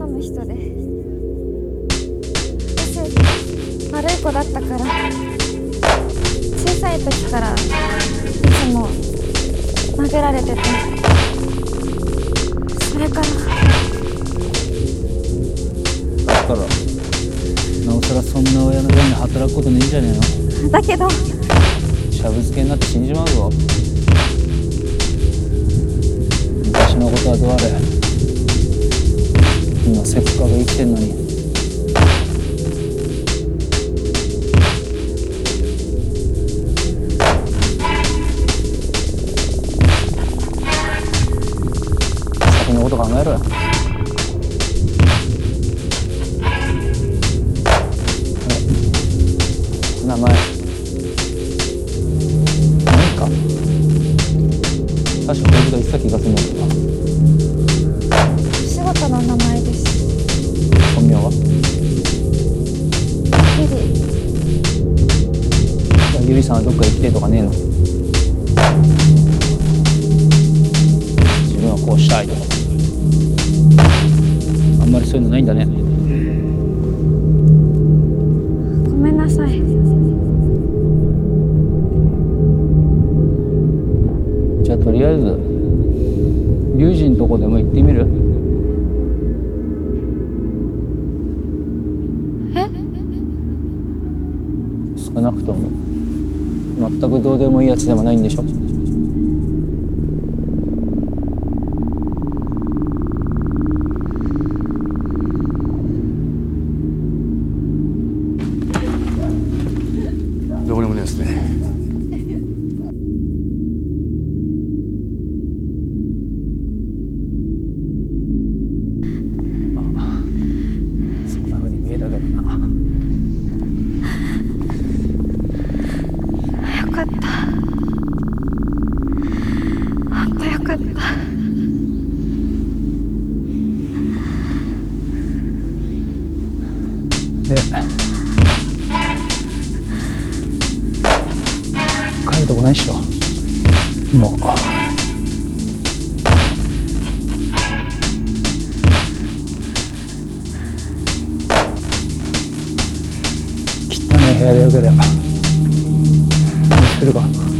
飲む人で私悪い子だったから。小さい時からいつも殴られてて。それから。だからなおさらそんな親のように働くことねえんじゃねえの？だけど。しゃぶ漬けになって死んじまうぞ。昔のことはどうあれ。今せっかく生きてんのに。先のこと考えろよ。名前。何か。確かこいつが言ってた気がするんだけど仕事の名前で。さんはどっか行きてえとかねえの。自分はこうしたいとか。あんまりそういうのないんだね。ごめんなさい。じゃあとりあえずリュウジのとこでも行ってみる？え？少なくとも全くどうでもいいやつでもないんでしょ？どこにもねえですね。かった。本当よかった。で帰るとこないっしょ。もう。汚い部屋でよければ是这吧？